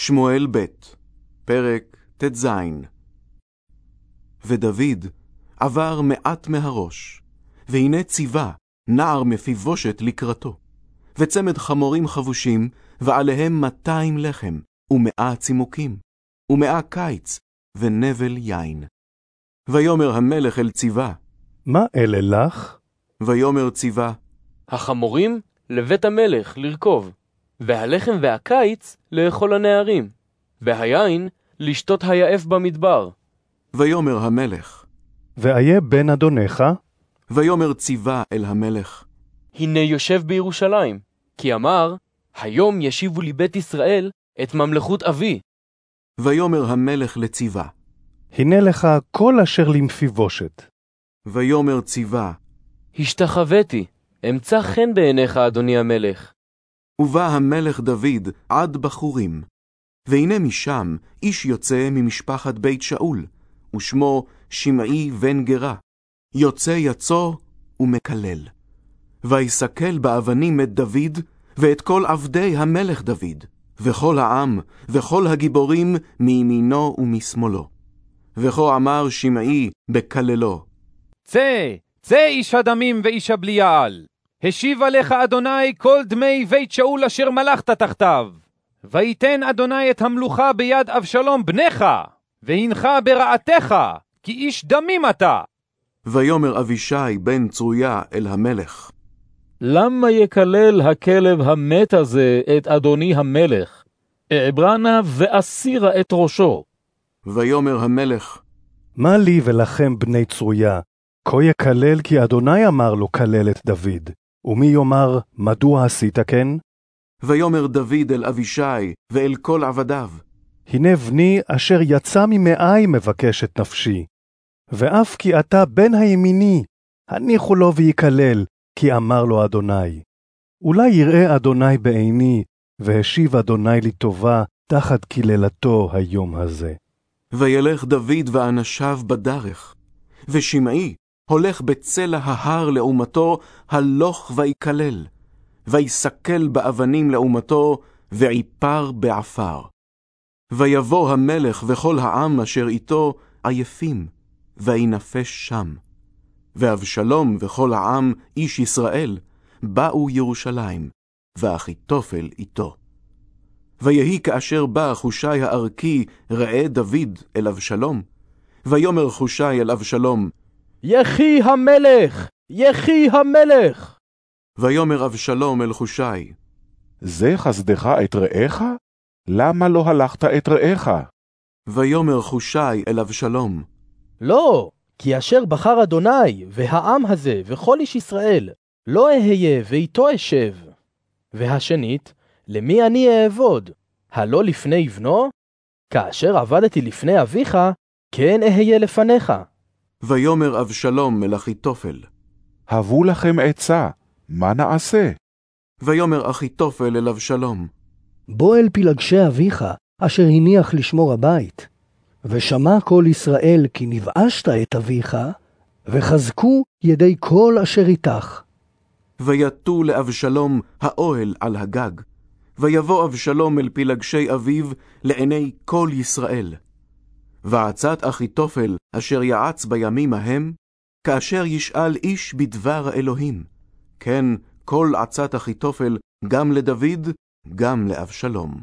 שמואל ב', פרק ט"ז. ודוד עבר מעט מהראש, והנה ציווה נער מפיבושת לקראתו, וצמד חמורים חבושים, ועליהם מאתיים לחם, ומאה צימוקים, ומאה קיץ, ונבל יין. ויאמר המלך אל ציווה, מה אלה לך? ויאמר ציווה, החמורים לבית המלך לרכוב, והלחם והקיץ לאכול הנערים, והיין לשתות היעף במדבר. ויאמר המלך, ואיה בן אדונך? ויאמר ציווה אל המלך, הנה יושב בירושלים, כי אמר, היום ישיבו לי בית ישראל את ממלכות אבי. ויאמר המלך לציווה, הנה לך כל אשר למפיבושת. ויאמר ציווה, השתחוויתי, אמצא חן בעיניך, אדוני המלך. ובא המלך דוד עד בחורים. והנה משם איש יוצא ממשפחת בית שאול, ושמו שמעי בן גרה. יוצא יצוא ומקלל. ויסקל באבנים את דוד, ואת כל עבדי המלך דוד, וכל העם, וכל הגיבורים מימינו ומשמאלו. וכה אמר שמעי בקללו, צא, צא איש הדמים ואיש הבליעל. השיב עליך אדוני כל דמי בית שאול אשר מלכת תחתיו. ויתן אדוני את המלוכה ביד אבשלום בנך, והנך ברעתך, כי איש דמים אתה. ויאמר אבישי בן צרויה אל המלך, למה יקלל הכלב המת הזה את אדוני המלך? אעברנה ואסירה את ראשו. ויאמר המלך, מה לי ולכם בני צרויה? כה יקלל כי אדוני אמר לו כלל את דוד. ומי יאמר, מדוע עשית כן? ויאמר דוד אל אבישי ואל כל עבדיו, הנה בני אשר יצא ממאי מבקש את נפשי. ואף כי אתה בן הימיני, הניחו לו ויקלל, כי אמר לו אדוני. אולי יראה אדוני בעיני, והשיב אדוני לי טובה, תחת קללתו היום הזה. וילך דוד ואנשיו בדרך, ושמעי הולך בצלע ההר לעומתו, הלוך ויקלל, ויסקל באבנים לעומתו, ועיפר בעפר. ויבוא המלך וכל העם אשר איתו עייפים, וינפש שם. ואבשלום וכל העם, איש ישראל, באו ירושלים, ואחיתופל איתו. ויהי כאשר בא חושי הערכי, ראה דוד אל אבשלום. ויאמר חושי אל אבשלום, יחי המלך! יחי המלך! ויאמר אבשלום אל חושי, זה חסדך את רעך? למה לא הלכת את רעך? ויאמר חושי אל אבשלום, לא, כי אשר בחר אדוני, והעם הזה, וכל איש ישראל, לא אהיה ואיתו אשב. והשנית, למי אני אעבוד? הלא לפני בנו? כאשר עבדתי לפני אביך, כן אהיה לפניך. ויאמר אבשלום אל אחיתופל, הבו לכם עצה, מה נעשה? ויאמר אחיתופל אל אבשלום, בוא אל פלגשי אביך, אשר הניח לשמור הבית. ושמע כל ישראל כי נבאשת את אביך, וחזקו ידי כל אשר איתך. ויטו לאבשלום האוהל על הגג. ויבוא אבשלום אל פלגשי אביו לעיני כל ישראל. ועצת אחיתופל אשר יעץ בימים ההם, כאשר ישאל איש בדבר האלוהים. כן, כל עצת אחיתופל גם לדוד, גם לאבשלום.